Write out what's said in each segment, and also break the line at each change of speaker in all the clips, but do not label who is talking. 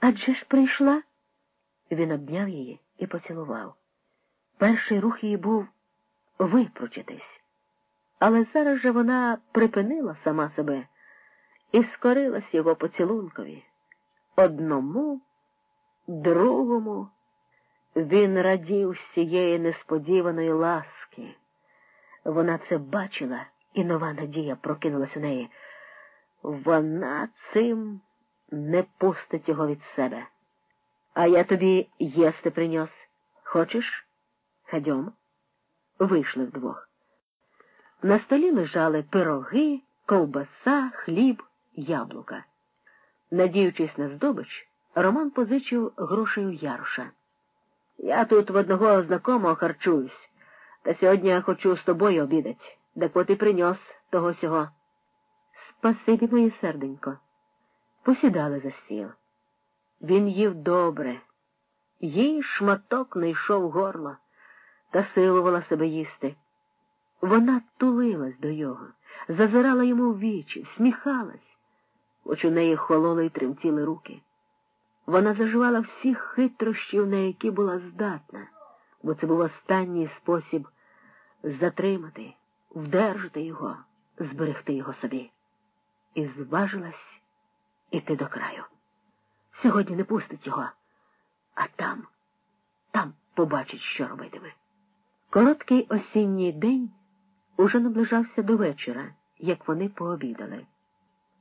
Адже ж прийшла? Він обняв її і поцілував. Перший рух її був випручитись, але зараз же вона припинила сама себе і скорилась його поцілункові. Одному, другому він радів з цієї несподіваної ласки. Вона це бачила, і нова надія прокинулась у неї. Вона цим не пустить його від себе. А я тобі їсти принес. Хочеш? Ходьом. Вийшли вдвох. На столі лежали пироги, ковбаса, хліб, яблука. Надіючись на здобич, Роман позичив грошей у Яруша. Я тут в одного знакомого харчуюсь, та сьогодні я хочу з тобою обідать. Так от і принес того сього. Спасибі, моє серденько. Посідали за стіл. Він їв добре, їй шматок не йшов горло та силувала себе їсти. Вона тулилась до його, зазирала йому в вічі, всміхалась, хоч у неї хололи й тремтіли руки. Вона заживала всі хитрощів, на які була здатна, бо це був останній спосіб затримати, вдержати його, зберегти його собі. І зважилась іти до краю. Сьогодні не пустить його, а там, там побачить, що робитиме. Короткий осінній день уже наближався до вечора, як вони пообідали.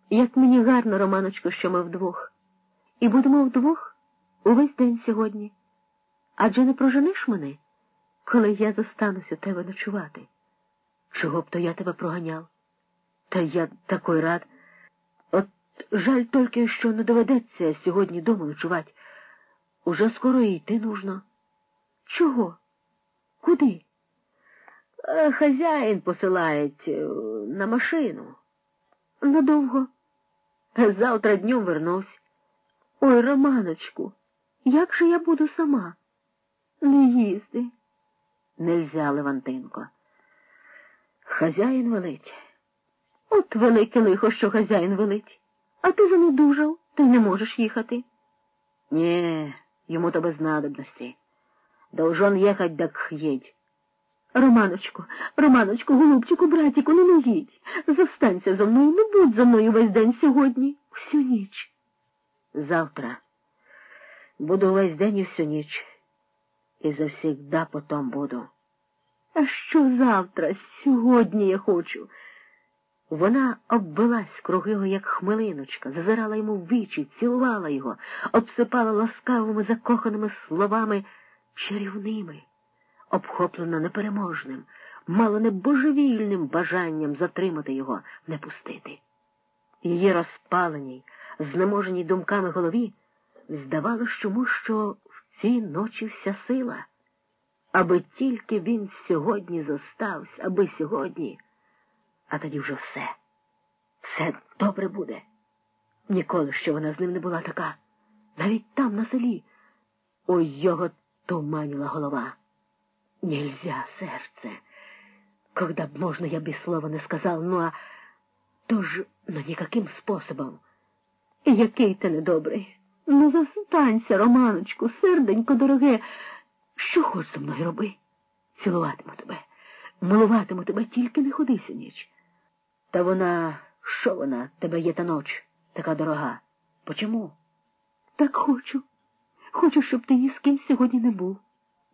Як мені гарно, Романочко, що ми вдвох. І будемо вдвох увесь день сьогодні. Адже не проженеш мене, коли я зостанусь у тебе ночувати. Чого б то я тебе проганяв? Та я такий рад. Жаль тільки, що не доведеться сьогодні дома ночувати. Уже скоро йти нужно. Чого? Куди? Е, хазяїн посилають е, на машину. Надовго. Завтра днем вернусь. Ой, Романочку, як же я буду сама? Не їзди. Нельзя, Левантинко. Хазяїн велить. От велике лихо, що хазяїн велить. А ти занедужав, ти не можеш їхати. Ні, йому то без надобності. Должен їхать, так їдь. Романочку, Романочку, голубчику, братіку, не не їдь. Зостанься зо мною, не будь за мною весь день сьогодні, всю ніч. Завтра буду весь день і всю ніч. І завсігда потом буду. А що завтра? Сьогодні я хочу. Вона оббилась круги його, як хмелиночка, зазирала йому в вічі, цілувала його, обсипала ласкавими закоханими словами чарівними, обхоплена непереможним, мало не божевільним бажанням затримати його, не пустити. Її розпаленій, знеможеній думками голові здавалося чому, що в цій ночі вся сила, аби тільки він сьогодні зостався, аби сьогодні а тоді вже все, все добре буде. Ніколи ще вона з ним не була така. Навіть там, на селі, ой його туманіла голова. Нельзя, серце. Когда б можно, я без слова не сказав, ну а тож, ну никаким способом. Який ти недобрий. Ну, застанься, Романочку, серденько дороге, що хоч зі мною роби. Цілуватиму тебе, милуватиму тебе, тільки не ходися ніч. Та вона, що вона, тебе є та ноч, така дорога? Почому? Так хочу. Хочу, щоб ти ні з ким сьогодні не був,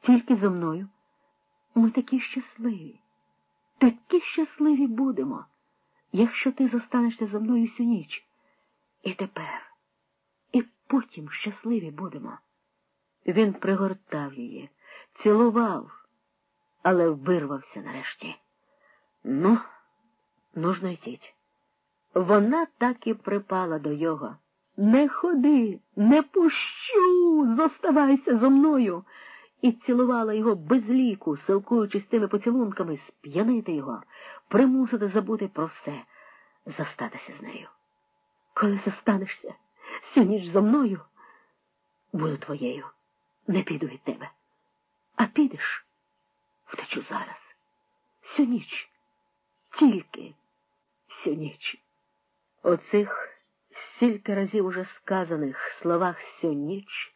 тільки зо мною. Ми такі щасливі, такі щасливі будемо, якщо ти зостанешся зо мною всю ніч. І тепер, і потім щасливі будемо. Він пригортав її, цілував, але вирвався нарешті. Ну, нужно йтіть. Вона так і припала до його. Не ходи, не пущу, зоставайся зо мною. І цілувала його без ліку, силкуючись тими поцілунками, сп'янити його, примусити забути про все, зостатися з нею. Коли зостанешся всю ніч зо мною, буду твоєю, не піду від тебе. А підеш, втечу зараз, всю ніч, тільки всю ніч. Оцих стільки разів уже сказаних словах сю ніч